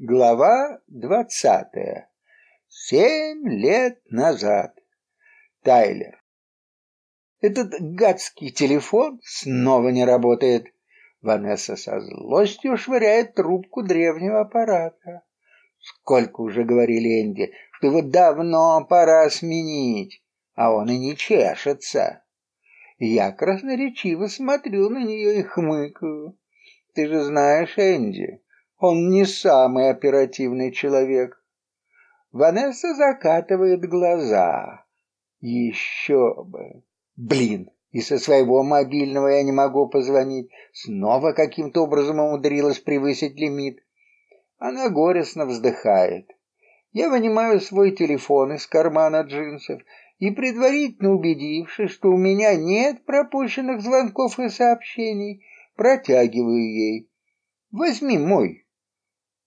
Глава двадцатая. Семь лет назад. Тайлер. Этот гадский телефон снова не работает. Ванесса со злостью швыряет трубку древнего аппарата. Сколько уже говорили Энди, что его давно пора сменить, а он и не чешется. Я красноречиво смотрю на нее и хмыкаю. Ты же знаешь, Энди, он не самый оперативный человек. Ванесса закатывает глаза. Еще бы. Блин, и со своего мобильного я не могу позвонить. Снова каким-то образом умудрилась превысить лимит. Она горестно вздыхает. Я вынимаю свой телефон из кармана джинсов и, предварительно убедившись, что у меня нет пропущенных звонков и сообщений, протягиваю ей. Возьми мой.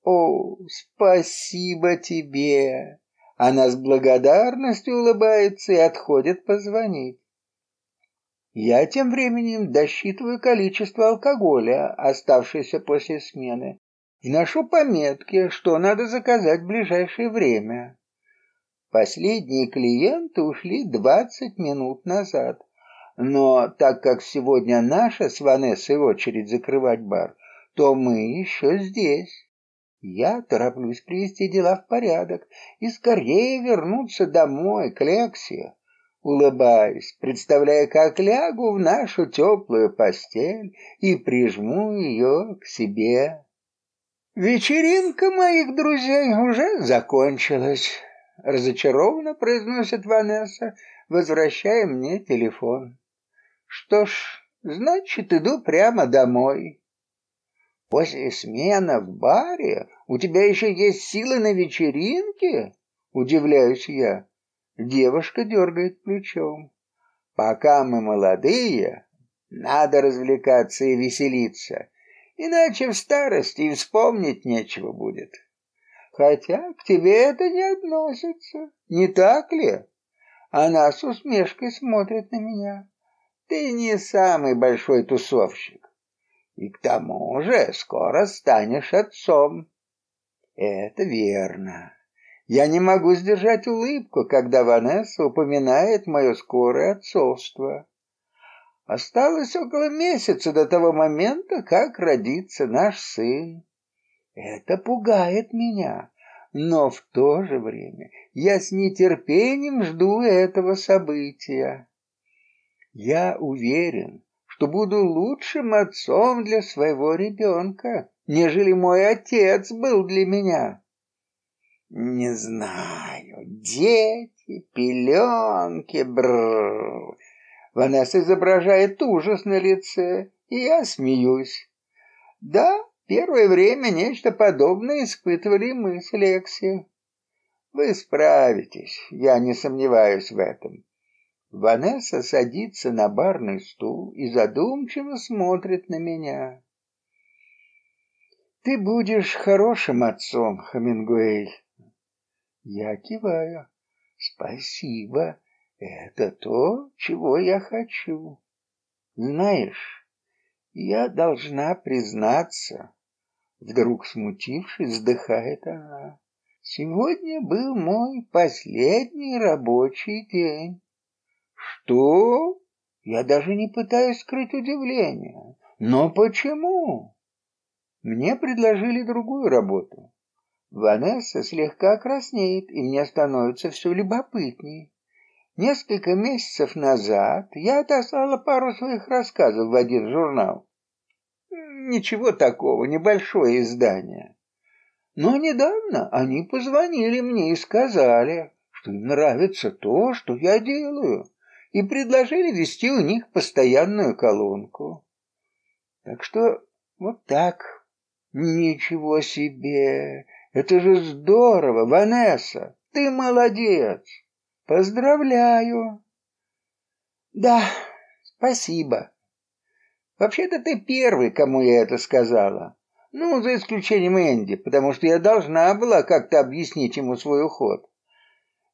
«О, спасибо тебе!» Она с благодарностью улыбается и отходит позвонить. Я тем временем досчитываю количество алкоголя, оставшееся после смены. Вношу пометки, что надо заказать в ближайшее время. Последние клиенты ушли двадцать минут назад. Но так как сегодня наша с Ванессой очередь закрывать бар, то мы еще здесь. Я тороплюсь привести дела в порядок и скорее вернуться домой, к Лексе. Улыбаюсь, представляя, как лягу в нашу теплую постель и прижму ее к себе. Вечеринка моих друзей уже закончилась. Разочарованно произносит Ванесса, возвращая мне телефон. Что ж, значит, иду прямо домой. После смены в баре у тебя еще есть силы на вечеринке? Удивляюсь я. Девушка дергает плечом. Пока мы молодые, надо развлекаться и веселиться, иначе в старости и вспомнить нечего будет. Хотя к тебе это не относится, не так ли? Она с усмешкой смотрит на меня. Ты не самый большой тусовщик. И к тому же скоро станешь отцом. Это верно. Я не могу сдержать улыбку, когда Ванесса упоминает мое скорое отцовство. Осталось около месяца до того момента, как родится наш сын. Это пугает меня, но в то же время я с нетерпением жду этого события. Я уверен, что буду лучшим отцом для своего ребенка, нежели мой отец был для меня. Не знаю, дети, пеленки, бррр. Ванесса изображает ужас на лице, и я смеюсь. Да, первое время нечто подобное испытывали мы с Лекси. Вы справитесь, я не сомневаюсь в этом. Ванесса садится на барный стул и задумчиво смотрит на меня. Ты будешь хорошим отцом, Хамингуэй. Я киваю. Спасибо. Это то, чего я хочу. Знаешь, я должна признаться, вдруг смутившись, вздыхает она. Сегодня был мой последний рабочий день. Что? Я даже не пытаюсь скрыть удивление. Но почему? Мне предложили другую работу. Ванесса слегка краснеет, и мне становится все любопытней. Несколько месяцев назад я отослала пару своих рассказов в один журнал. Ничего такого, небольшое издание. Но недавно они позвонили мне и сказали, что им нравится то, что я делаю и предложили вести у них постоянную колонку. Так что вот так. Ничего себе! Это же здорово, Ванесса! Ты молодец! Поздравляю! Да, спасибо. Вообще-то ты первый, кому я это сказала. Ну, за исключением Энди, потому что я должна была как-то объяснить ему свой уход.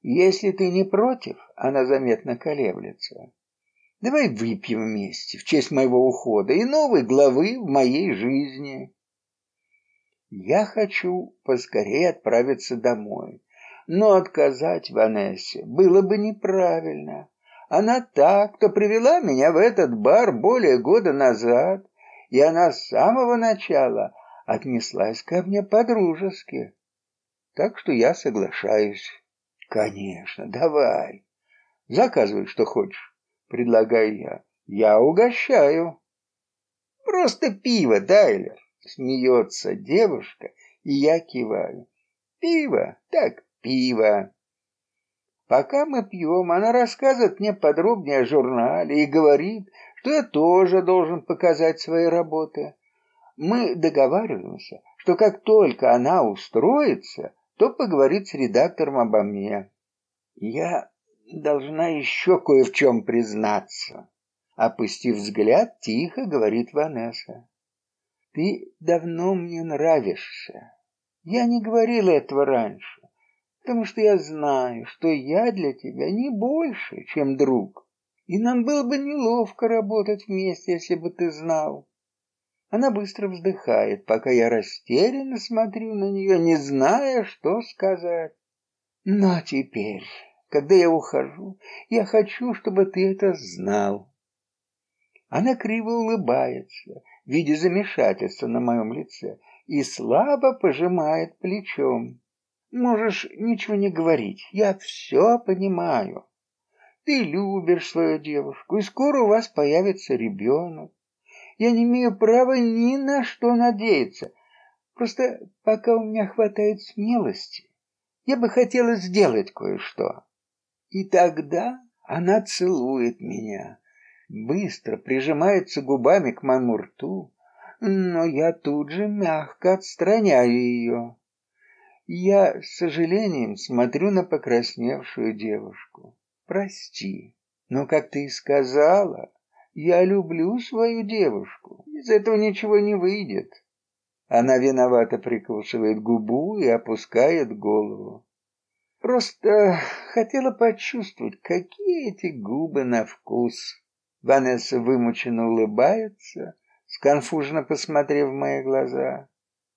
Если ты не против, она заметно колеблется. Давай выпьем вместе в честь моего ухода и новой главы в моей жизни. Я хочу поскорее отправиться домой, но отказать Ванессе было бы неправильно. Она так-то привела меня в этот бар более года назад, и она с самого начала отнеслась ко мне по-дружески. Так что я соглашаюсь. Конечно, давай. Заказывай, что хочешь, предлагаю я. Я угощаю. Просто пиво, Дайлер. Смеется девушка, и я киваю. Пиво, так пиво. Пока мы пьем, она рассказывает мне подробнее о журнале и говорит, что я тоже должен показать свои работы. Мы договариваемся, что как только она устроится, то поговорит с редактором обо мне. Я должна еще кое в чем признаться. Опустив взгляд, тихо говорит Ванесса. Ты давно мне нравишься. Я не говорила этого раньше потому что я знаю, что я для тебя не больше, чем друг, и нам было бы неловко работать вместе, если бы ты знал. Она быстро вздыхает, пока я растерянно смотрю на нее, не зная, что сказать. Но теперь, когда я ухожу, я хочу, чтобы ты это знал. Она криво улыбается, видя замешательство на моем лице, и слабо пожимает плечом. Можешь ничего не говорить, я все понимаю. Ты любишь свою девушку, и скоро у вас появится ребенок. Я не имею права ни на что надеяться. Просто пока у меня хватает смелости, я бы хотела сделать кое-что. И тогда она целует меня, быстро прижимается губами к моему рту, но я тут же мягко отстраняю ее. Я с сожалением смотрю на покрасневшую девушку. Прости, но, как ты и сказала, я люблю свою девушку. Из этого ничего не выйдет. Она виновато прикусывает губу и опускает голову. Просто хотела почувствовать, какие эти губы на вкус. Ванесса вымученно улыбается, сконфуженно посмотрев в мои глаза.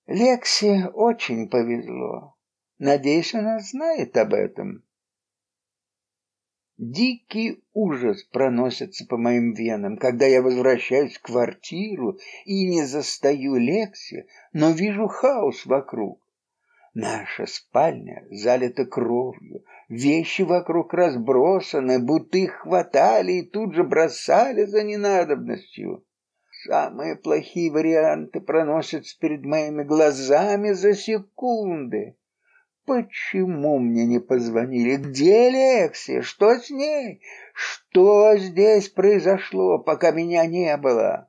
Лексе очень повезло. Надеюсь, она знает об этом. Дикий ужас проносится по моим венам, когда я возвращаюсь в квартиру и не застаю Лекси, но вижу хаос вокруг. Наша спальня залита кровью, вещи вокруг разбросаны, будто их хватали и тут же бросали за ненадобностью. Самые плохие варианты проносятся перед моими глазами за секунды. Почему мне не позвонили? Где Лекси? Что с ней? Что здесь произошло, пока меня не было?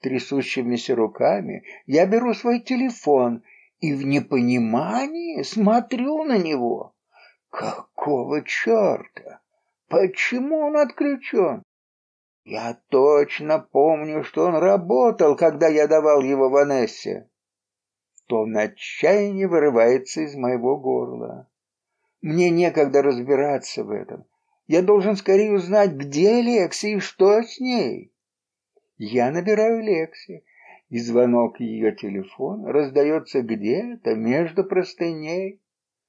Трясущимися руками я беру свой телефон и в непонимании смотрю на него. Какого черта? Почему он отключен? Я точно помню, что он работал, когда я давал его Ванессе. Тон отчаяния вырывается из моего горла. Мне некогда разбираться в этом. Я должен скорее узнать, где Лекси и что с ней. Я набираю Лекси, и звонок ее телефона раздается где-то между простыней.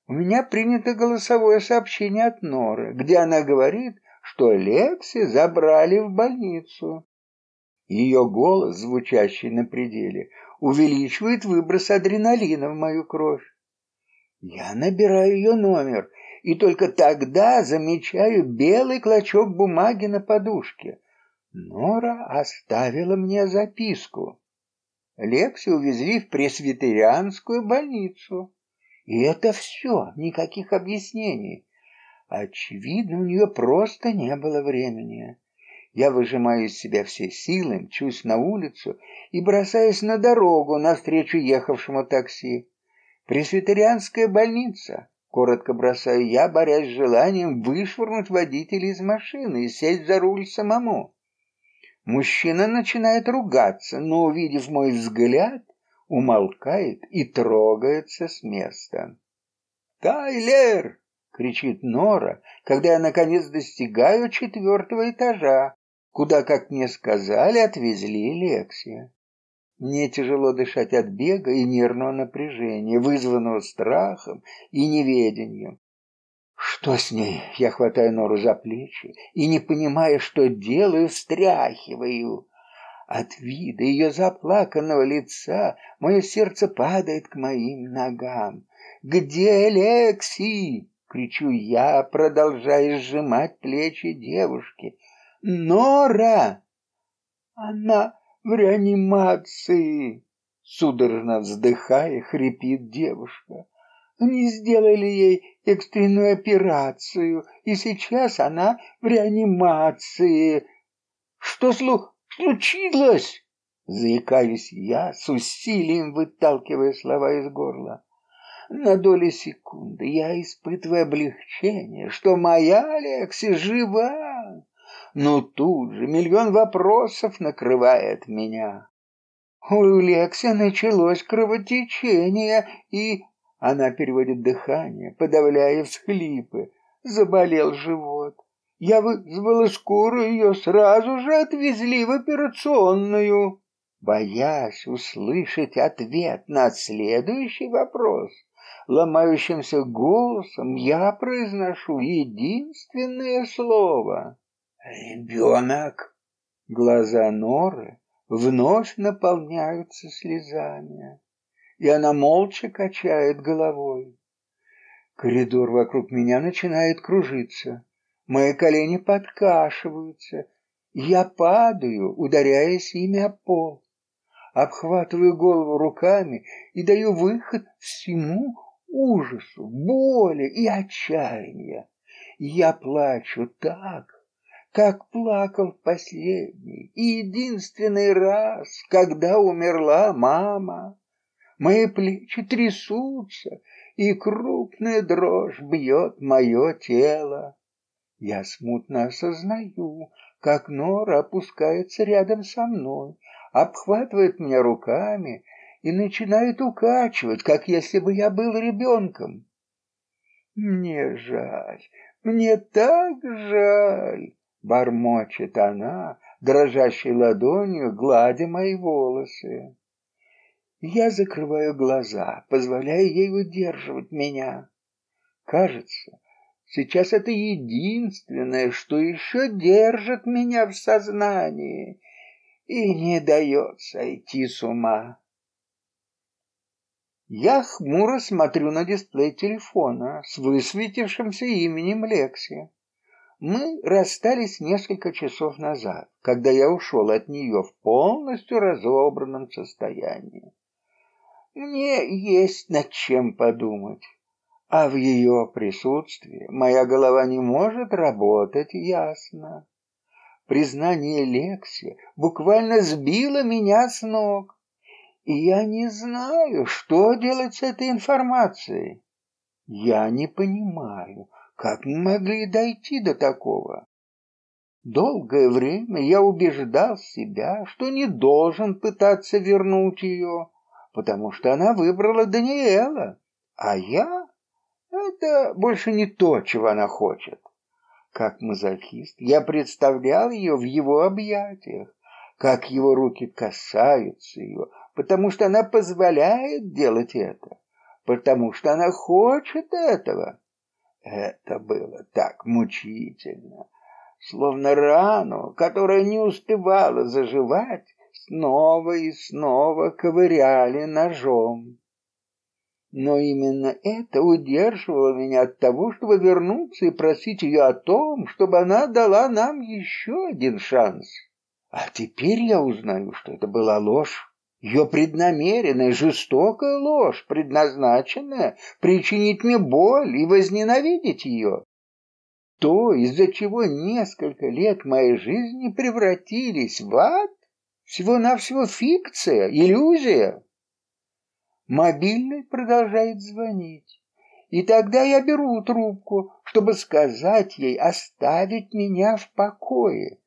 У меня принято голосовое сообщение от Норы, где она говорит, что Лекси забрали в больницу. Ее голос, звучащий на пределе, увеличивает выброс адреналина в мою кровь. Я набираю ее номер, и только тогда замечаю белый клочок бумаги на подушке. Нора оставила мне записку. Лекси увезли в пресвитерианскую больницу. И это все, никаких объяснений. Очевидно, у нее просто не было времени. Я выжимаю из себя все силы, мчусь на улицу и бросаюсь на дорогу навстречу ехавшему такси. Пресвитерианская больница. Коротко бросаю я, борясь с желанием вышвырнуть водителя из машины и сесть за руль самому. Мужчина начинает ругаться, но, увидев мой взгляд, умолкает и трогается с места. «Тайлер!» кричит Нора, когда я наконец достигаю четвертого этажа, куда, как мне сказали, отвезли Лексия. Мне тяжело дышать от бега и нервного напряжения, вызванного страхом и неведением. Что с ней? Я хватаю Нору за плечи и, не понимая, что делаю, встряхиваю. От вида ее заплаканного лица мое сердце падает к моим ногам. «Где Лекси?» — кричу я, продолжая сжимать плечи девушки. «Нора!» «Она в реанимации!» Судорожно вздыхая, хрипит девушка. Они сделали ей экстренную операцию, и сейчас она в реанимации. Что слух случилось? Заикаюсь я, с усилием выталкивая слова из горла. На доли секунды я испытываю облегчение, что моя Алекси жива. Но тут же миллион вопросов накрывает меня. У Лекси началось кровотечение, и она переводит дыхание, подавляя всхлипы. Заболел живот. Я вызвала скорую, ее сразу же отвезли в операционную. Боясь услышать ответ на следующий вопрос, ломающимся голосом я произношу единственное слово. «Ребенок!» Глаза Норы вновь наполняются слезами и она молча качает головой. Коридор вокруг меня начинает кружиться. Мои колени подкашиваются. Я падаю, ударяясь ими о пол. Обхватываю голову руками и даю выход всему ужасу, боли и отчаянию. Я плачу так, как плакал последний и единственный раз, когда умерла мама. Мои плечи трясутся, и крупная дрожь бьет мое тело. Я смутно осознаю, как Нора опускается рядом со мной, обхватывает меня руками и начинает укачивать, как если бы я был ребенком. Мне жаль, мне так жаль, бормочет она, дрожащей ладонью гладя мои волосы. Я закрываю глаза, позволяя ей удерживать меня. Кажется, сейчас это единственное, что еще держит меня в сознании и не дает сойти с ума. Я хмуро смотрю на дисплей телефона с высветившимся именем Лекси. Мы расстались несколько часов назад, когда я ушел от нее в полностью разобранном состоянии. Мне есть над чем подумать. А в ее присутствии моя голова не может работать ясно. Признание Лекси буквально сбило меня с ног, и я не знаю, что делать с этой информацией. Я не понимаю, как мы могли дойти до такого. Долгое время я убеждал себя, что не должен пытаться вернуть ее, потому что она выбрала Даниэла, а я — это больше не то, чего она хочет. Как мазохист я представлял ее в его объятиях, как его руки касаются ее, потому что она позволяет делать это, потому что она хочет этого. Это было так мучительно, словно рану, которая не успевала заживать, снова и снова ковыряли ножом. Но именно это удерживало меня от того, чтобы вернуться и просить ее о том, чтобы она дала нам еще один шанс. А теперь я узнаю, что это была ложь. Ее преднамеренная, жестокая ложь, предназначенная причинить мне боль и возненавидеть ее. То, из-за чего несколько лет моей жизни превратились в ад, всего-навсего фикция, иллюзия. Мобильный продолжает звонить. И тогда я беру трубку, чтобы сказать ей оставить меня в покое.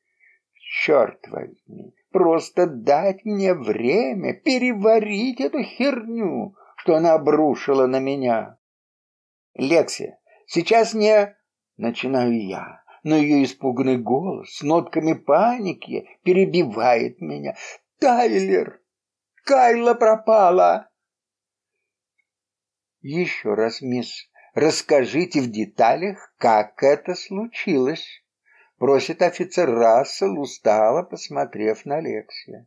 Черт возьми, просто дать мне время переварить эту херню, что она обрушила на меня. Лекси, сейчас не... Начинаю я но ее испуганный голос с нотками паники перебивает меня. «Тайлер, Скайла пропала!» «Еще раз, мисс, расскажите в деталях, как это случилось», просит офицер Рассел, устало посмотрев на Лекси.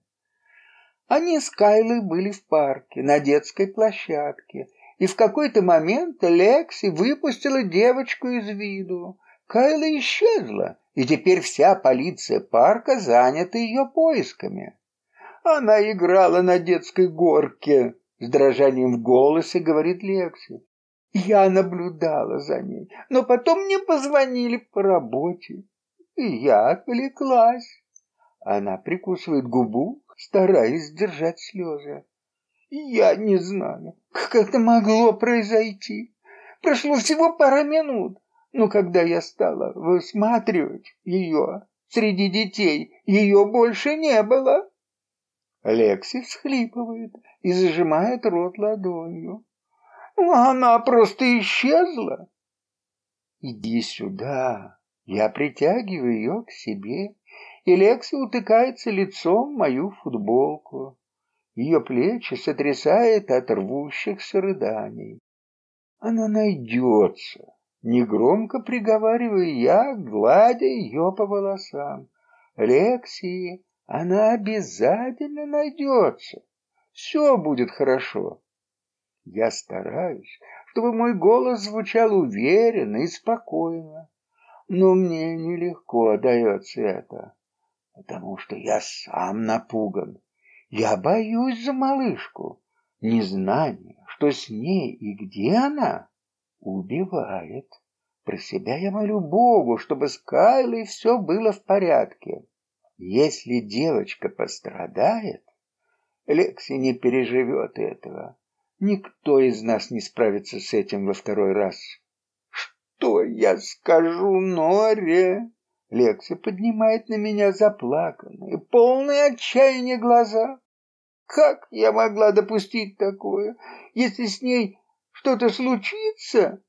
Они с Кайлой были в парке, на детской площадке, и в какой-то момент Лекси выпустила девочку из виду. Кайла исчезла, и теперь вся полиция парка занята ее поисками. Она играла на детской горке, с дрожанием в голосе говорит Лекси. Я наблюдала за ней, но потом мне позвонили по работе, и я отвлеклась. Она прикусывает губу, стараясь сдержать слезы. Я не знаю, как это могло произойти. Прошло всего пара минут, но когда я стала высматривать ее среди детей, ее больше не было. Лекси всхлипывает и зажимает рот ладонью. Она просто исчезла. Иди сюда. Я притягиваю ее к себе, и Лекси утыкается лицом в мою футболку. Ее плечи сотрясает от рвущихся рыданий. Она найдется, негромко приговариваю я, гладя ее по волосам. Лекси, она обязательно найдется. Все будет хорошо. Я стараюсь, чтобы мой голос звучал уверенно и спокойно, но мне нелегко дается это, потому что я сам напуган. Я боюсь за малышку. Незнание, что с ней и где она, убивает. Про себя я молю Богу, чтобы с Кайлой все было в порядке. Если девочка пострадает, Лекси не переживет этого. Никто из нас не справится с этим во второй раз. Что я скажу Норе? Лекси поднимает на меня заплаканные, полные отчаяния глаза. Как я могла допустить такое? Если с ней что-то случится,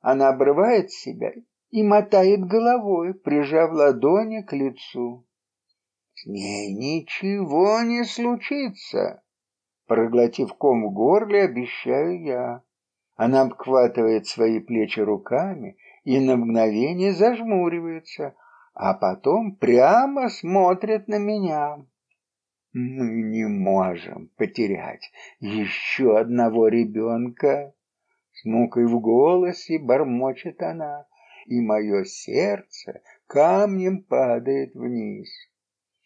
она обрывает себя и мотает головой, прижав ладони к лицу. С ней ничего не случится. Проглотив ком в горле, обещаю я. Она обхватывает свои плечи руками и на мгновение зажмуривается, а потом прямо смотрит на меня. Мы не можем потерять еще одного ребенка. С мукой в голосе бормочет она, и мое сердце камнем падает вниз.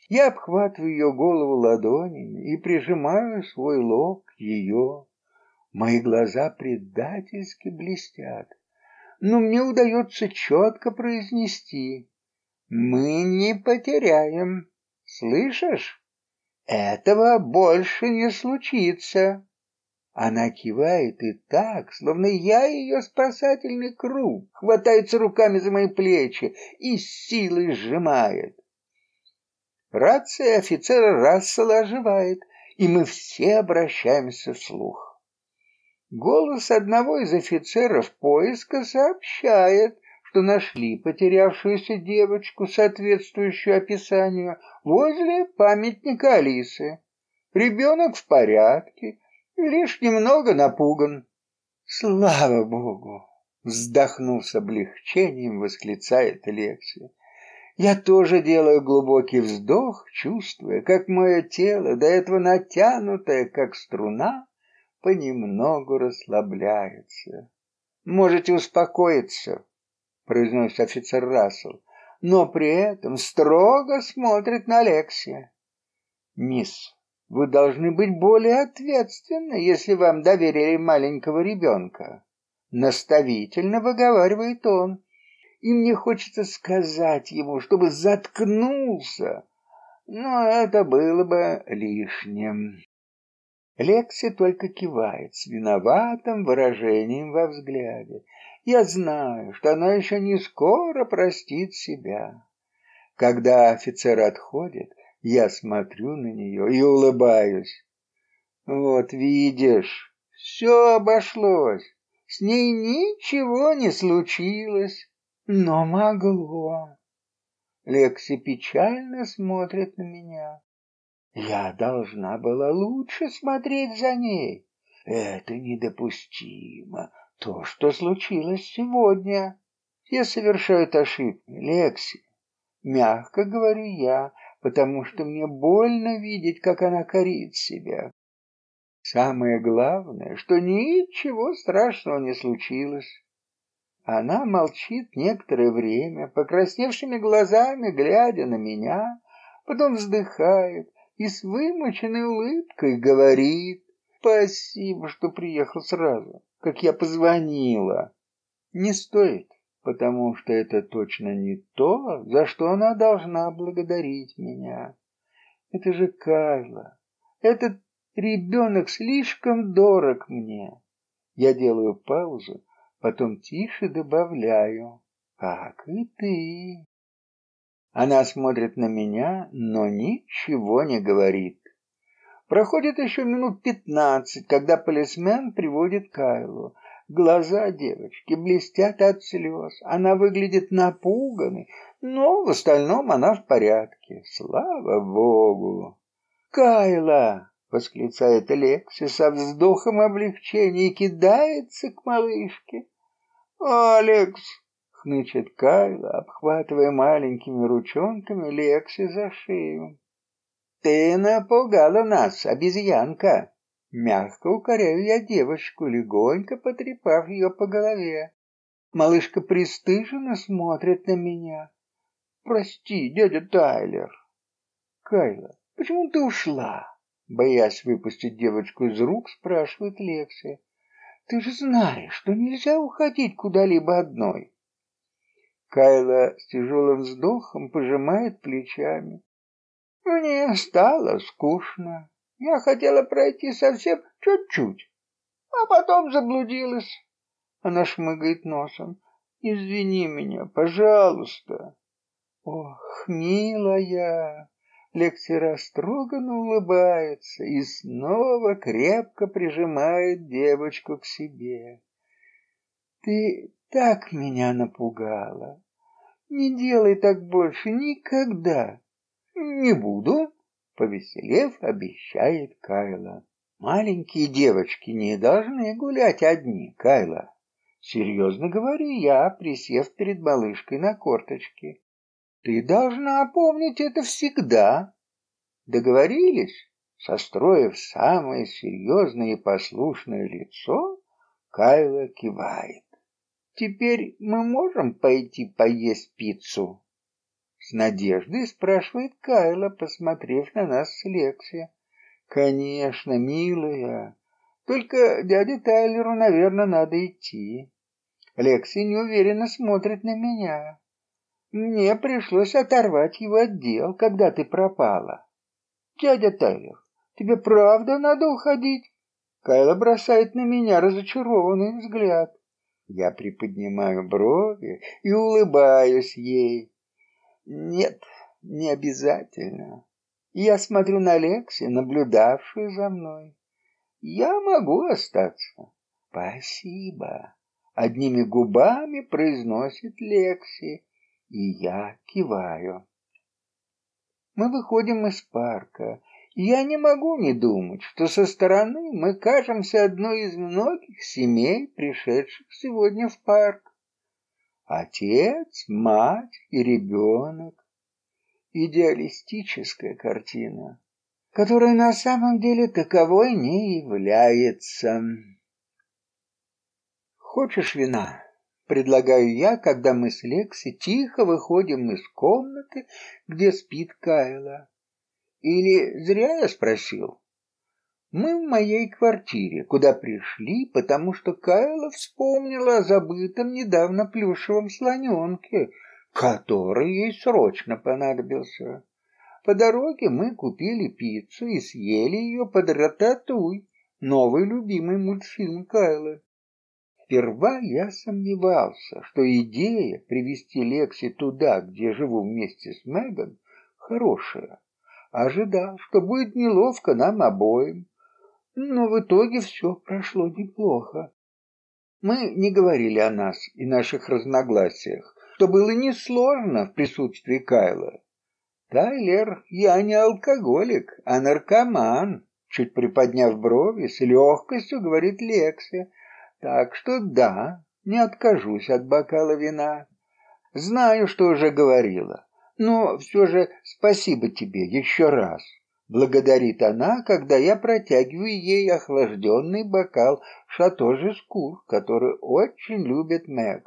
Я обхватываю ее голову ладонями и прижимаю свой лоб к ее. Мои глаза предательски блестят, но мне удается четко произнести «Мы не потеряем, слышишь?» Этого больше не случится. Она кивает и так, словно я ее спасательный круг, хватается руками за мои плечи и с силой сжимает. Рация офицера Рассела оживает, и мы все обращаемся вслух. Голос одного из офицеров поиска сообщает, что нашли потерявшуюся девочку, соответствующую описанию, возле памятника Алисы. Ребенок в порядке, лишь немного напуган. Слава богу! Вздохнув с облегчением, восклицает Лексия. Я тоже делаю глубокий вздох, чувствуя, как мое тело, до этого натянутое, как струна, понемногу расслабляется. Можете успокоиться, произносит офицер Рассел, но при этом строго смотрит на Алексия. Мисс, вы должны быть более ответственны, если вам доверили маленького ребенка. Наставительно выговаривает он. И мне хочется сказать ему, чтобы заткнулся, но это было бы лишним. Лекси только кивает с виноватым выражением во взгляде. Я знаю, что она еще не скоро простит себя. Когда офицер отходит, я смотрю на нее и улыбаюсь. Вот видишь, все обошлось. С ней ничего не случилось, но могло. Лекси печально смотрит на меня. Я должна была лучше смотреть за ней. Это недопустимо. То, что случилось сегодня. Все совершают ошибки, Лекси. Мягко говорю я, потому что мне больно видеть, как она корит себя. Самое главное, что ничего страшного не случилось. Она молчит некоторое время, покрасневшими глазами глядя на меня, потом вздыхает и с вымученной улыбкой говорит «Спасибо, что приехал сразу, как я позвонила». Не стоит, потому что это точно не то, за что она должна благодарить меня. Это же Кайла. Этот ребенок слишком дорог мне. Я делаю паузу, потом тише добавляю, как и ты. Она смотрит на меня, но ничего не говорит. Проходит еще минут пятнадцать, когда полисмен приводит Кайлу. Глаза девочки блестят от слез. Она выглядит напуганной, но в остальном она в порядке. Слава богу! «Кайла!» — восклицает Лекси со вздохом облегчения и кидается к малышке. «Алекс!» — хнычет Кайла, обхватывая маленькими ручонками Лекси за шею. «Ты напугала нас, обезьянка!» Мягко укоряю я девочку, легонько потрепав ее по голове. Малышка пристыженно смотрит на меня. «Прости, дядя Тайлер!» «Кайла, почему ты ушла?» Боясь выпустить девочку из рук, спрашивает Лекси. Ты же знаешь, что нельзя уходить куда-либо одной. Кайла с тяжелым вздохом пожимает плечами. Мне стало скучно. Я хотела пройти совсем чуть-чуть, а потом заблудилась. Она шмыгает носом. Извини меня, пожалуйста. Ох, милая, Лекси растроганно улыбается и снова крепко прижимает девочку к себе. Ты так меня напугала. Не делай так больше никогда. Не буду, повеселев, обещает Кайла. Маленькие девочки не должны гулять одни, Кайла. Серьезно говорю я, присев перед малышкой на корточки. Ты должна помнить это всегда. Договорились? Состроив самое серьезное и послушное лицо, Кайла кивает. Теперь мы можем пойти поесть пиццу? С надеждой спрашивает Кайла, посмотрев на нас с Лекси. Конечно, милая. Только дяде Тайлеру, наверное, надо идти. Лекси неуверенно смотрит на меня. Мне пришлось оторвать его от дел, когда ты пропала. Дядя Тайлер, тебе правда надо уходить? Кайла бросает на меня разочарованный взгляд. Я приподнимаю брови и улыбаюсь ей. Нет, не обязательно. Я смотрю на Лекси, наблюдавшую за мной. Я могу остаться. Спасибо. Одними губами произносит Лекси и я киваю. Мы выходим из парка, я не могу не думать, что со стороны мы кажемся одной из многих семей, пришедших сегодня в парк. Отец, мать и ребенок. Идеалистическая картина, которая на самом деле таковой не является. Хочешь вина? Предлагаю я, когда мы с Лекси тихо выходим из комнаты, где спит Кайла. Или зря я спросил? Мы в моей квартире, куда пришли, потому что Кайла вспомнила о забытом недавно плюшевом слоненке, который ей срочно понадобился. По дороге мы купили пиццу и съели ее под рататуй, новый любимый мультфильм Кайлы. Сперва я сомневался, что идея привести Лекси туда, где живу вместе с Меган, хорошая. Ожидал, что будет неловко нам обоим. Но в итоге все прошло неплохо. Мы не говорили о нас и наших разногласиях, что было несложно в присутствии Кайла. Тайлер, я не алкоголик, а наркоман, чуть приподняв брови, с легкостью говорит Лекси. Так что да, не откажусь от бокала вина. Знаю, что уже говорила, но все же спасибо тебе еще раз. Благодарит она, когда я протягиваю ей охлажденный бокал шато Жескур, который очень любит Мэг.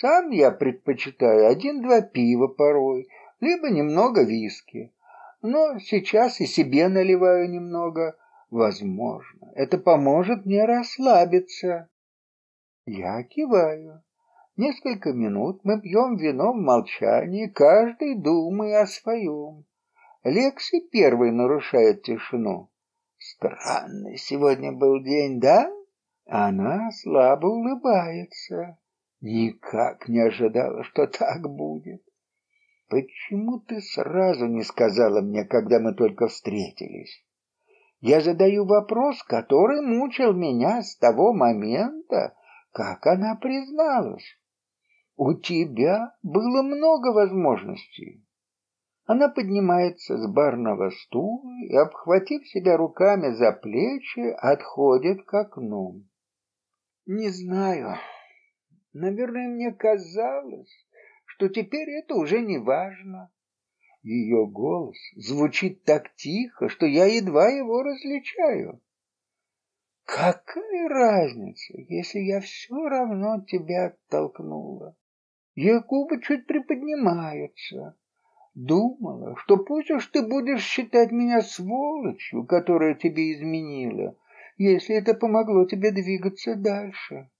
Сам я предпочитаю один-два пива порой, либо немного виски. Но сейчас и себе наливаю немного. Возможно, это поможет мне расслабиться. Я киваю. Несколько минут мы пьем вино в молчании, каждый думая о своем. Лекси первый нарушает тишину. Странный сегодня был день, да? Она слабо улыбается. Никак не ожидала, что так будет. Почему ты сразу не сказала мне, когда мы только встретились? Я задаю вопрос, который мучил меня с того момента, как она призналась. У тебя было много возможностей. Она поднимается с барного стула и, обхватив себя руками за плечи, отходит к окну. Не знаю. Наверное, мне казалось, что теперь это уже не важно. Ее голос звучит так тихо, что я едва его различаю. Какая разница, если я все равно тебя оттолкнула? Ее губы чуть приподнимаются. Думала, что пусть уж ты будешь считать меня сволочью, которая тебе изменила, если это помогло тебе двигаться дальше.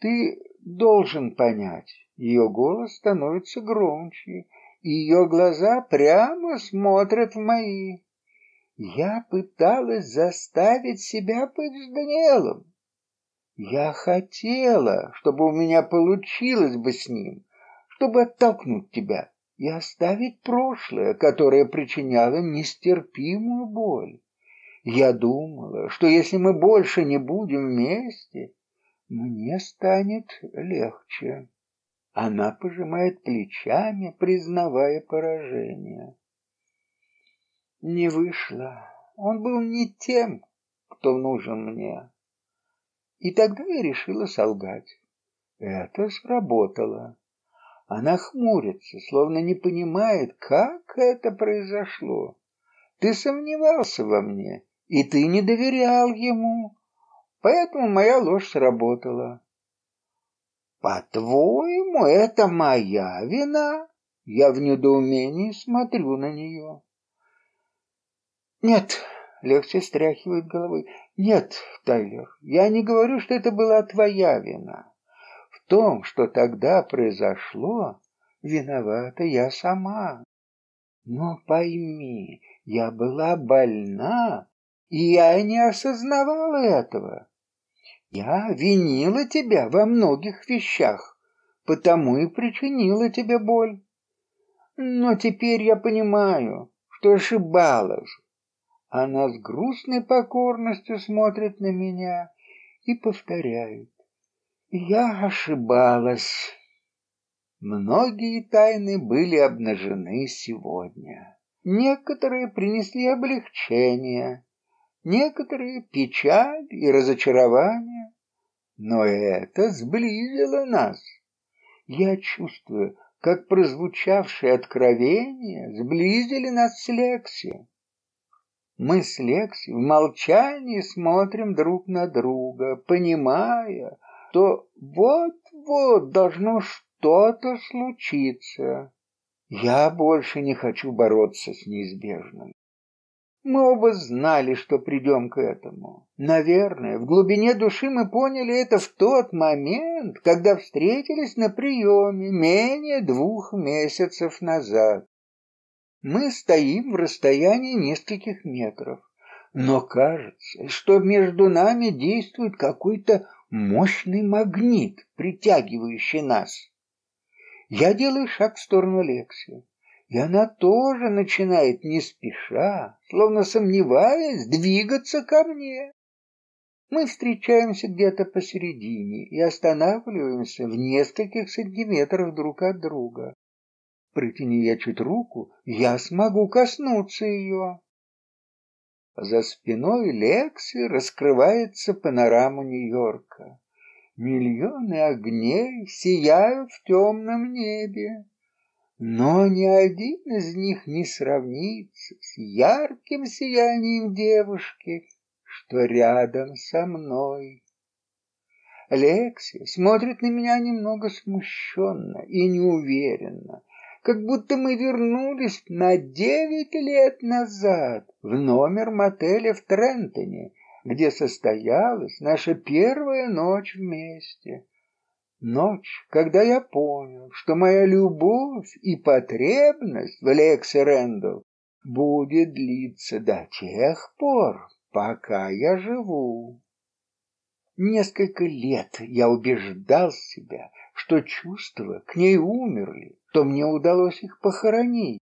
Ты должен понять, ее голос становится громче, и ее глаза прямо смотрят в мои. Я пыталась заставить себя быть с Даниэлом. Я хотела, чтобы у меня получилось бы с ним, чтобы оттолкнуть тебя и оставить прошлое, которое причиняло нестерпимую боль. Я думала, что если мы больше не будем вместе, мне станет легче. Она пожимает плечами, признавая поражение. Не вышло. Он был не тем, кто нужен мне. И тогда я решила солгать. Это сработало. Она хмурится, словно не понимает, как это произошло. Ты сомневался во мне, и ты не доверял ему. Поэтому моя ложь сработала. По-твоему, это моя вина? Я в недоумении смотрю на нее. Нет, Легче стряхивает головой. Нет, Тайлер, я не говорю, что это была твоя вина. В том, что тогда произошло, виновата я сама. Но пойми, я была больна, и я не осознавала этого. Я винила тебя во многих вещах, потому и причинила тебе боль. Но теперь я понимаю, что ошибалась. Она с грустной покорностью смотрит на меня и повторяет. Я ошибалась. Многие тайны были обнажены сегодня. Некоторые принесли облегчение, некоторые печаль и разочарование, но это сблизило нас. Я чувствую, как прозвучавшие откровения сблизили нас с Лекси. Мы с Лекси в молчании смотрим друг на друга, понимая, что вот-вот должно что-то случиться. Я больше не хочу бороться с неизбежным. Мы оба знали, что придем к этому. Наверное, в глубине души мы поняли это в тот момент, когда встретились на приеме менее двух месяцев назад. Мы стоим в расстоянии нескольких метров, но кажется, что между нами действует какой-то мощный магнит, притягивающий нас. Я делаю шаг в сторону Лекси. И она тоже начинает не спеша, словно сомневаясь, двигаться ко мне. Мы встречаемся где-то посередине и останавливаемся в нескольких сантиметрах друг от друга. Протяни я чуть руку, я смогу коснуться ее. За спиной Лекси раскрывается панорама Нью-Йорка. Миллионы огней сияют в темном небе, но ни один из них не сравнится с ярким сиянием девушки, что рядом со мной. Лекси смотрит на меня немного смущенно и неуверенно, как будто мы вернулись на девять лет назад в номер мотеля в Трентоне, где состоялась наша первая ночь вместе. Ночь, когда я понял, что моя любовь и потребность в Лексе Рэндалл будет длиться до тех пор, пока я живу. Несколько лет я убеждал себя, что чувства к ней умерли, то мне удалось их похоронить.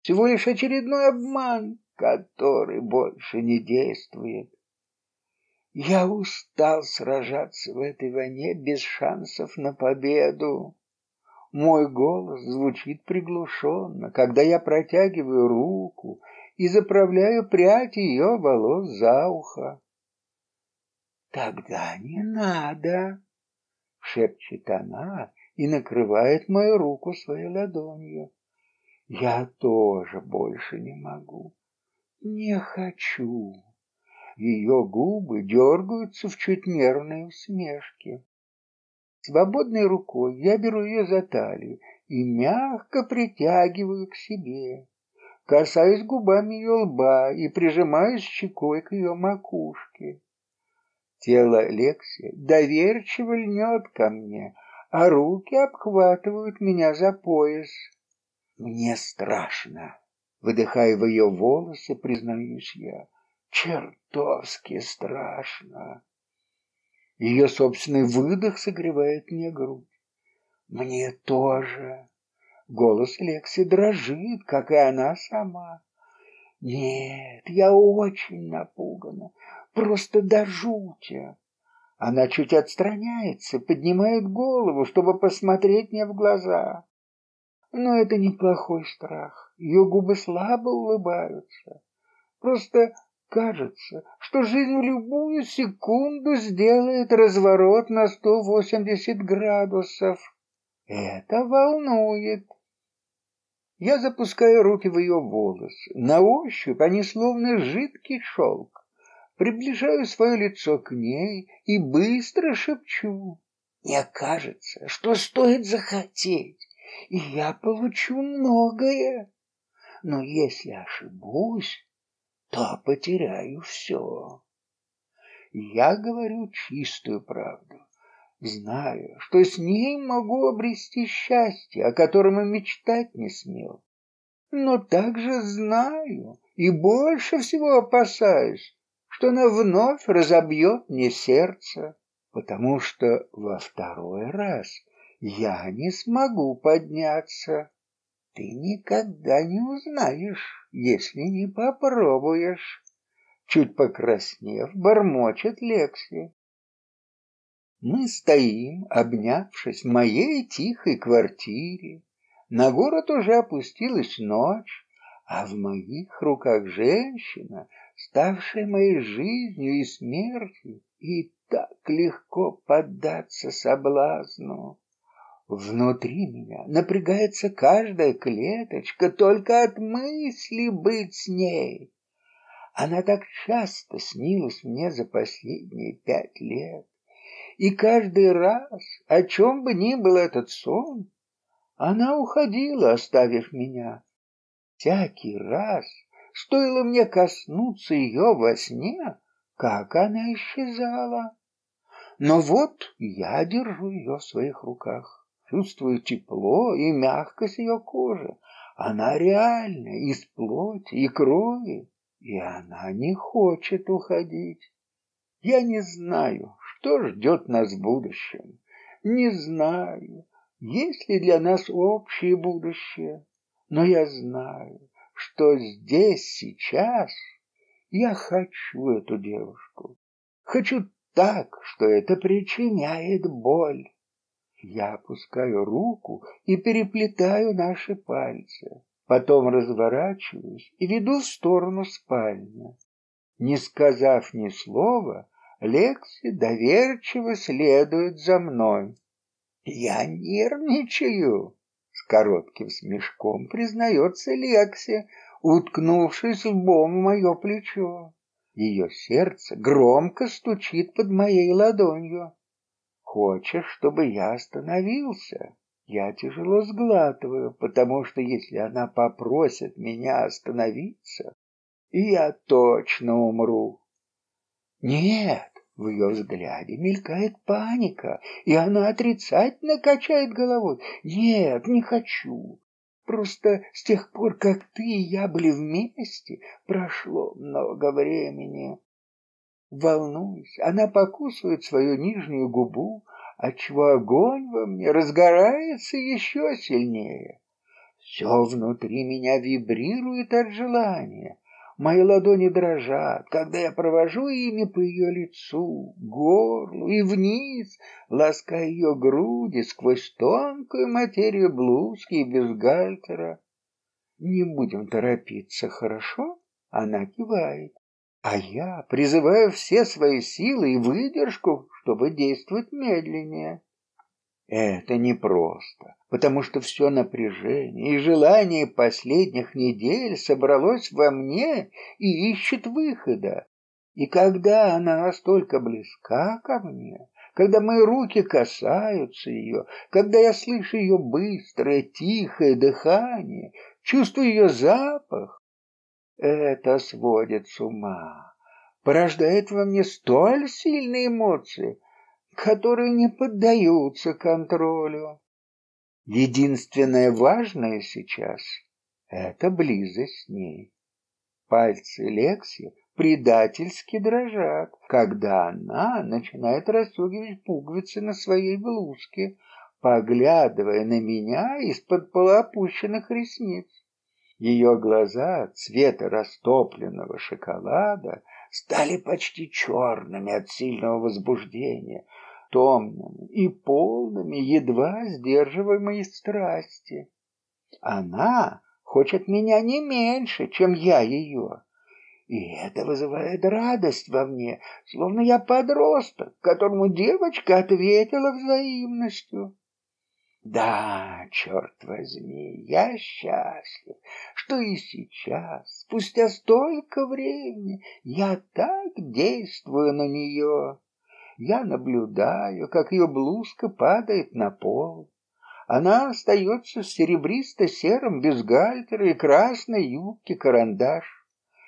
Всего лишь очередной обман, который больше не действует. Я устал сражаться в этой войне без шансов на победу. Мой голос звучит приглушенно, когда я протягиваю руку и заправляю прядь ее волос за ухо. Тогда не надо, шепчет она и накрывает мою руку своей ладонью. Я тоже больше не могу. Не хочу. Ее губы дергаются в чуть нервной усмешке. Свободной рукой я беру ее за талию и мягко притягиваю к себе. Касаюсь губами ее лба и прижимаюсь щекой к ее макушке. Тело Лекси доверчиво льнет ко мне, а руки обхватывают меня за пояс. Мне страшно. Выдыхая в ее волосы, признаюсь я. Чертовски страшно. Ее собственный выдох согревает мне грудь. Мне тоже. Голос Лекси дрожит, как и она сама. Нет, я очень напугана просто до жути. Она чуть отстраняется, поднимает голову, чтобы посмотреть мне в глаза. Но это неплохой страх. Ее губы слабо улыбаются. Просто кажется, что жизнь в любую секунду сделает разворот на 180 градусов. Это волнует. Я запускаю руки в ее волосы. На ощупь они словно жидкий шелк приближаю свое лицо к ней и быстро шепчу. Мне кажется, что стоит захотеть, и я получу многое. Но если ошибусь, то потеряю все. Я говорю чистую правду, знаю, что с ней могу обрести счастье, о котором и мечтать не смел. Но также знаю и больше всего опасаюсь, что она вновь разобьет мне сердце, потому что во второй раз я не смогу подняться. Ты никогда не узнаешь, если не попробуешь. Чуть покраснев, бормочет Лекси. Мы стоим, обнявшись в моей тихой квартире. На город уже опустилась ночь, а в моих руках женщина, ставшая моей жизнью и смертью, и так легко поддаться соблазну. Внутри меня напрягается каждая клеточка только от мысли быть с ней. Она так часто снилась мне за последние пять лет. И каждый раз, о чем бы ни был этот сон, она уходила, оставив меня. Всякий раз Стоило мне коснуться ее во сне, как она исчезала. Но вот я держу ее в своих руках, чувствую тепло и мягкость ее кожи. Она реальна, из плоти и крови, и она не хочет уходить. Я не знаю, что ждет нас в будущем. Не знаю, есть ли для нас общее будущее, но я знаю, что здесь, сейчас я хочу эту девушку. Хочу так, что это причиняет боль. Я опускаю руку и переплетаю наши пальцы. Потом разворачиваюсь и веду в сторону спальни. Не сказав ни слова, Лекси доверчиво следует за мной. Я нервничаю, коротким смешком признается Лекси, уткнувшись лбом в мое плечо. Ее сердце громко стучит под моей ладонью. Хочешь, чтобы я остановился? Я тяжело сглатываю, потому что если она попросит меня остановиться, я точно умру. Нет, в ее взгляде мелькает паника, и она отрицательно качает головой. Нет, не хочу. Просто с тех пор, как ты и я были вместе, прошло много времени. Волнуюсь, она покусывает свою нижнюю губу, отчего огонь во мне разгорается еще сильнее. Все внутри меня вибрирует от желания. Мои ладони дрожат, когда я провожу ими по ее лицу, горлу и вниз, лаская ее груди сквозь тонкую материю блузки и бюстгальтера. Не будем торопиться, хорошо? Она кивает. А я призываю все свои силы и выдержку, чтобы действовать медленнее. Это непросто, потому что все напряжение и желание последних недель собралось во мне и ищет выхода. И когда она настолько близка ко мне, когда мои руки касаются ее, когда я слышу ее быстрое, тихое дыхание, чувствую ее запах, это сводит с ума, порождает во мне столь сильные эмоции, которые не поддаются контролю. Единственное важное сейчас — это близость с ней. Пальцы Лекси предательски дрожат, когда она начинает расстегивать пуговицы на своей блузке, поглядывая на меня из-под полуопущенных ресниц. Ее глаза цвета растопленного шоколада стали почти черными от сильного возбуждения, томными и полными едва сдерживаемой страсти. Она хочет меня не меньше, чем я ее. И это вызывает радость во мне, словно я подросток, которому девочка ответила взаимностью. Да, черт возьми, я счастлив, что и сейчас, спустя столько времени, я так действую на нее. Я наблюдаю, как ее блузка падает на пол. Она остается в серебристо-сером бюстгальтере и красной юбке карандаш.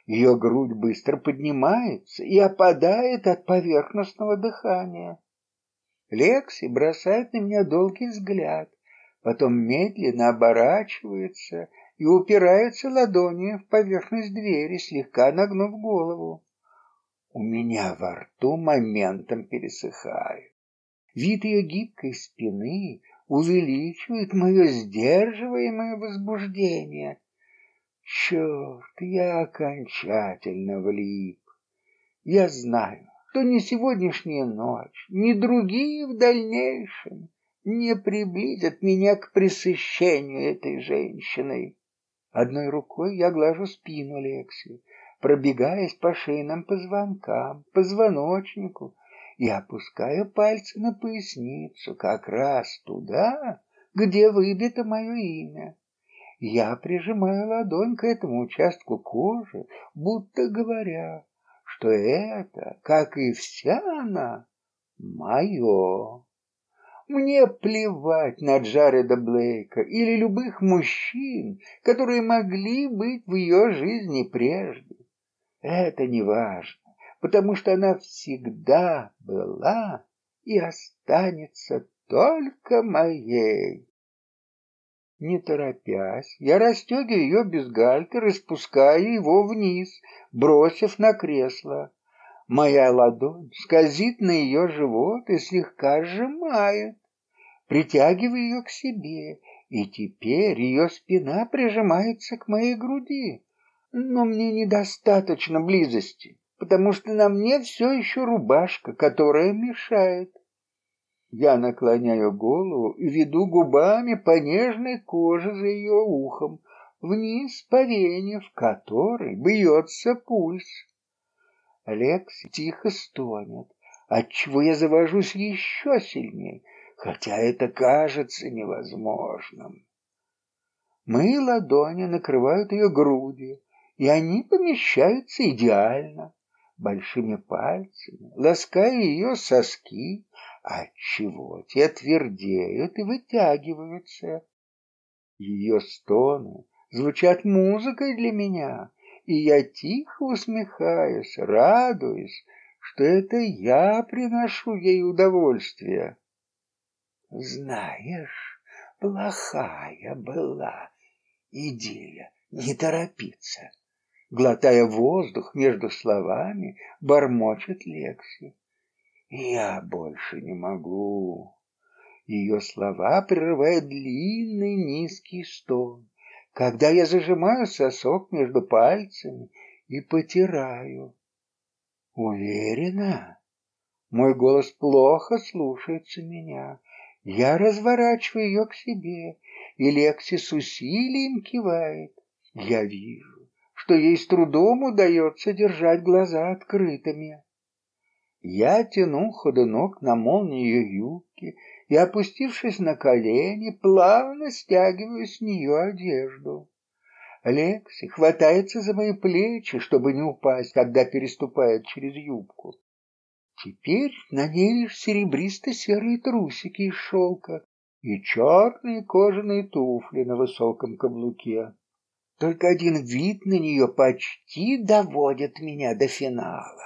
Ее грудь быстро поднимается и опадает от поверхностного дыхания. Лекси бросает на меня долгий взгляд, потом медленно оборачивается и упирается ладонью в поверхность двери, слегка нагнув голову. У меня во рту моментом пересыхает. Вид ее гибкой спины увеличивает мое сдерживаемое возбуждение. Черт, я окончательно влип. Я знаю, что ни сегодняшняя ночь, ни другие в дальнейшем не приблизят меня к пресыщению этой женщиной. Одной рукой я глажу спину Лекси, пробегаясь по шейным позвонкам, позвоночнику и опускаю пальцы на поясницу, как раз туда, где выбито мое имя. Я прижимаю ладонь к этому участку кожи, будто говоря, что это, как и вся она, мое. Мне плевать на Джареда Блейка или любых мужчин, которые могли быть в ее жизни прежде. Это не важно, потому что она всегда была и останется только моей. Не торопясь, я расстегиваю ее бюстгальтер и спускаю его вниз, бросив на кресло. Моя ладонь скользит на ее живот и слегка сжимает. Притягиваю ее к себе, и теперь ее спина прижимается к моей груди. Но мне недостаточно близости, потому что на мне все еще рубашка, которая мешает. Я наклоняю голову и веду губами по нежной коже за ее ухом, вниз по вене, в которой бьется пульс. Лекси тихо стонет, отчего я завожусь еще сильнее, хотя это кажется невозможным. Мои ладони накрывают ее груди, и они помещаются идеально. Большими пальцами лаская ее соски, отчего те твердеют и вытягиваются. Ее стоны звучат музыкой для меня, и я тихо усмехаюсь, радуясь, что это я приношу ей удовольствие. Знаешь, плохая была идея не торопиться. Глотая воздух между словами, бормочет Лекси. Я больше не могу. Ее слова прерывают длинный низкий стон, когда я зажимаю сосок между пальцами и потираю. Уверена? Мой голос плохо слушается меня. Я разворачиваю ее к себе, и Лекси с усилием кивает. Я вижу, что ей с трудом удается держать глаза открытыми. Я тяну ходунок на молнии ее юбки и, опустившись на колени, плавно стягиваю с нее одежду. Лекси хватается за мои плечи, чтобы не упасть, когда переступает через юбку. Теперь на ней лишь серебристо-серые трусики из шелка и черные кожаные туфли на высоком каблуке. Только один вид на нее почти доводит меня до финала.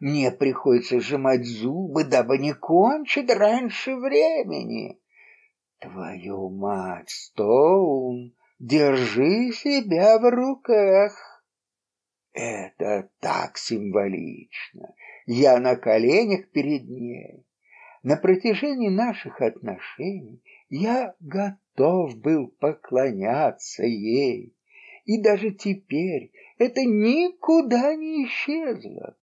Мне приходится сжимать зубы, дабы не кончить раньше времени. Твою мать, Стоун, держи себя в руках. Это так символично. Я на коленях перед ней. На протяжении наших отношений я готов был поклоняться ей. И даже теперь это никуда не исчезло.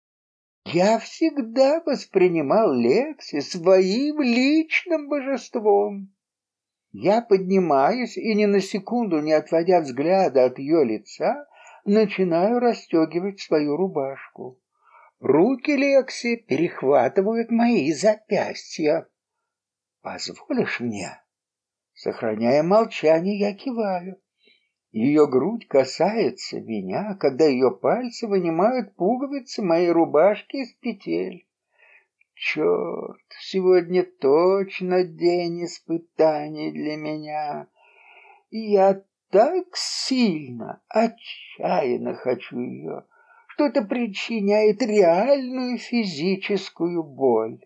Я всегда воспринимал Лекси своим личным божеством. Я поднимаюсь и ни на секунду не отводя взгляда от ее лица, начинаю расстегивать свою рубашку. Руки Лекси перехватывают мои запястья. Позволишь мне? Сохраняя молчание, я киваю. Ее грудь касается меня, когда ее пальцы вынимают пуговицы моей рубашки из петель. Черт, сегодня точно день испытаний для меня. Я так сильно, отчаянно хочу ее, что это причиняет реальную физическую боль.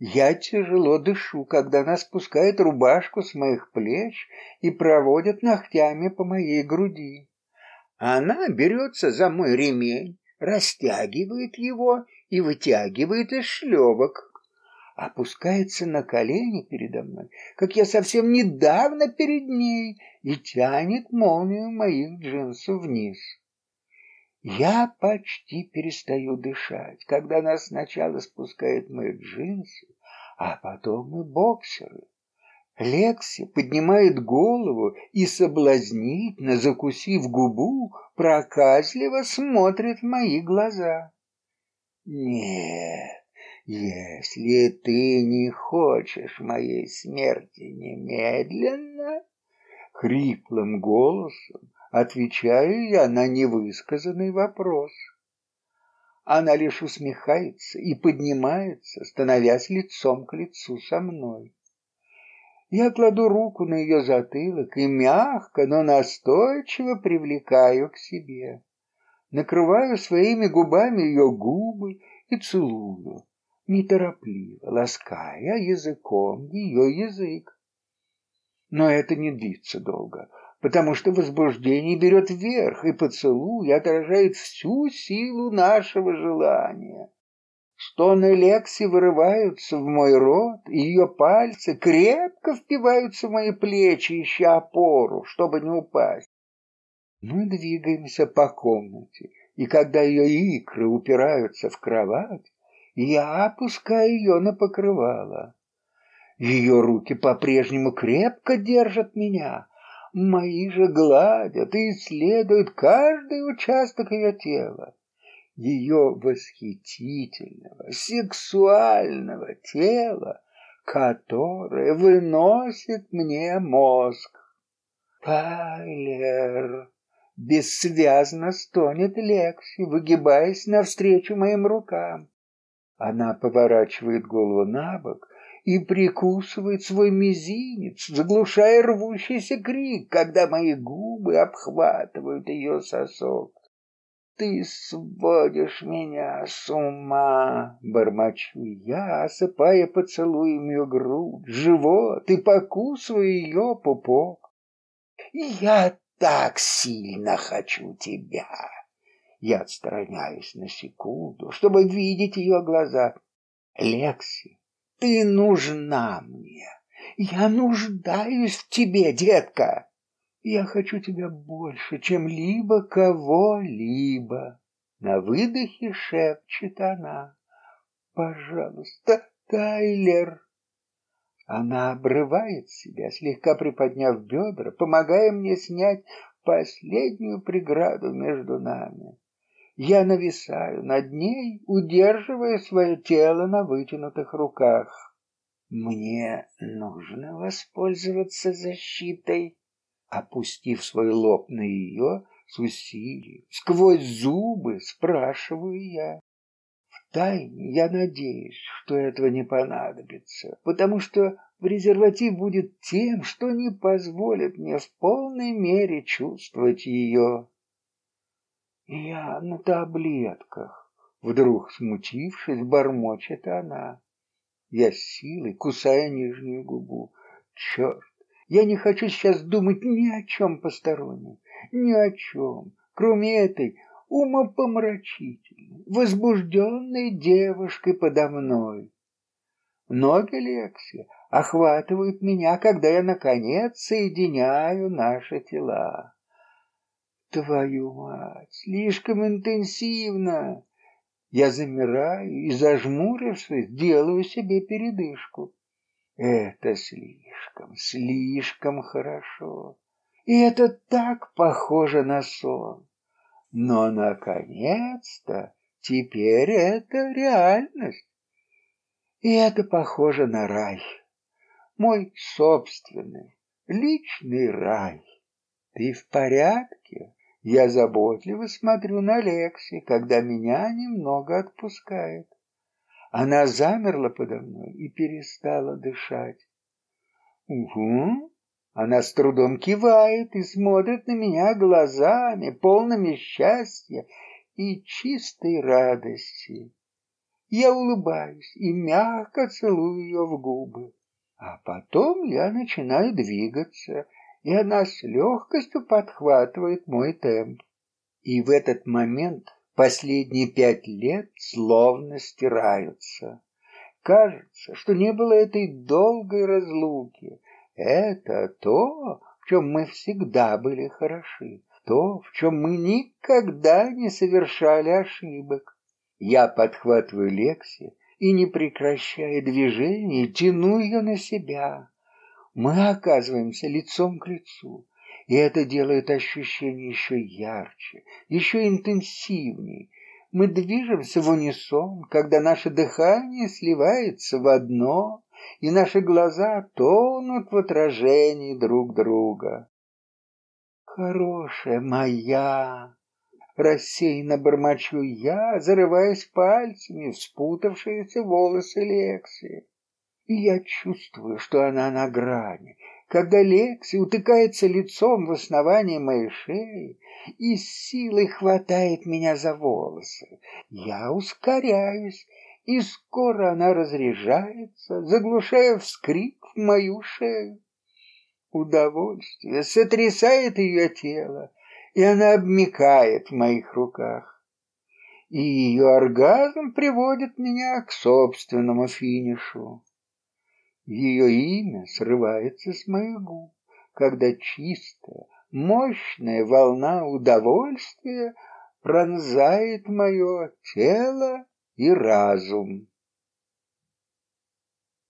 Я тяжело дышу, когда она спускает рубашку с моих плеч и проводит ногтями по моей груди. Она берется за мой ремень, растягивает его и вытягивает из шлевок. Опускается на колени передо мной, как я совсем недавно перед ней, и тянет молнию моих джинсов вниз. Я почти перестаю дышать, когда она сначала спускает мои джинсы, а потом и боксеры. Лекси поднимает голову и, соблазнительно закусив губу, проказливо смотрит в мои глаза. «Нет, если ты не хочешь моей смерти немедленно...» Хриплым голосом Отвечаю я на невысказанный вопрос. Она лишь усмехается и поднимается, становясь лицом к лицу со мной. Я кладу руку на ее затылок и мягко, но настойчиво привлекаю к себе. Накрываю своими губами ее губы и целую, неторопливо, лаская языком ее язык. Но это не длится долго потому что возбуждение берет вверх, и поцелуй отражает всю силу нашего желания. Стоны Лекси вырываются в мой рот, и ее пальцы крепко впиваются в мои плечи, ища опору, чтобы не упасть. Мы двигаемся по комнате, и когда ее икры упираются в кровать, Я опускаю ее на покрывало. Ее руки по-прежнему крепко держат меня. Мои же гладят и исследуют каждый участок ее тела. Ее восхитительного, сексуального тела, которое выносит мне мозг. Тайлер! Бессвязно стонет Лекси, выгибаясь навстречу моим рукам. Она поворачивает голову на бок и прикусывает свой мизинец, заглушая рвущийся крик, когда мои губы обхватывают ее сосок. «Ты сводишь меня с ума!» — бормочу я, осыпая поцелуем ее грудь, живот и покусывая ее пупок. «Я так сильно хочу тебя!» Я отстраняюсь на секунду, чтобы видеть ее глаза. «Лекси, ты нужна мне. Я нуждаюсь в тебе, детка. Я хочу тебя больше, чем либо кого-либо. На выдохе шепчет она. Пожалуйста, Тайлер. Она обрывает себя, слегка приподняв бедра, помогая мне снять последнюю преграду между нами. Я нависаю над ней, удерживая свое тело на вытянутых руках. Мне нужно воспользоваться защитой. Опустив свой лоб на ее, с усилием, сквозь зубы спрашиваю я. Втайне я надеюсь, что этого не понадобится, потому что презерватив будет тем, что не позволит мне в полной мере чувствовать ее. Я на таблетках. Вдруг, смутившись, бормочет она. Я силой кусаю нижнюю губу. Черт, я не хочу сейчас думать ни о чем постороннем, ни о чем, кроме этой умопомрачительной, возбужденной девушкой подо мной. Ноги Лекси охватывают меня, когда я, наконец, соединяю наши тела. Твою мать, слишком интенсивно. Я замираю и, зажмурившись, делаю себе передышку. Это слишком, слишком хорошо. И это так похоже на сон. Но, наконец-то, теперь это реальность. И это похоже на рай. Мой собственный, личный рай. Ты в порядке? Я заботливо смотрю на Лекси, когда меня немного отпускает. Она замерла подо мной и перестала дышать. Угу. Она с трудом кивает и смотрит на меня глазами, полными счастья и чистой радости. Я улыбаюсь и мягко целую ее в губы. А потом я начинаю двигаться, и она с легкостью подхватывает мой темп. И в этот момент последние пять лет словно стираются. Кажется, что не было этой долгой разлуки. Это то, в чем мы всегда были хороши, то, в чем мы никогда не совершали ошибок. Я подхватываю Лекси и, не прекращая движений, тяну ее на себя мы оказываемся лицом к лицу, и это делает ощущение еще ярче, еще интенсивнее. Мы движемся в унисон, когда наше дыхание сливается в одно, и наши глаза тонут в отражении друг друга. Хорошая моя, рассеянно бормочу я, зарываясь пальцами в спутавшиеся волосы Лекси и я чувствую, что она на грани. Когда Лекси утыкается лицом в основание моей шеи и с силой хватает меня за волосы, я ускоряюсь, и скоро она разряжается, заглушая вскрик в мою шею. Удовольствие сотрясает ее тело, и она обмикает в моих руках. И ее оргазм приводит меня к собственному финишу. Ее имя срывается с моих губ, когда чистая, мощная волна удовольствия пронзает мое тело и разум.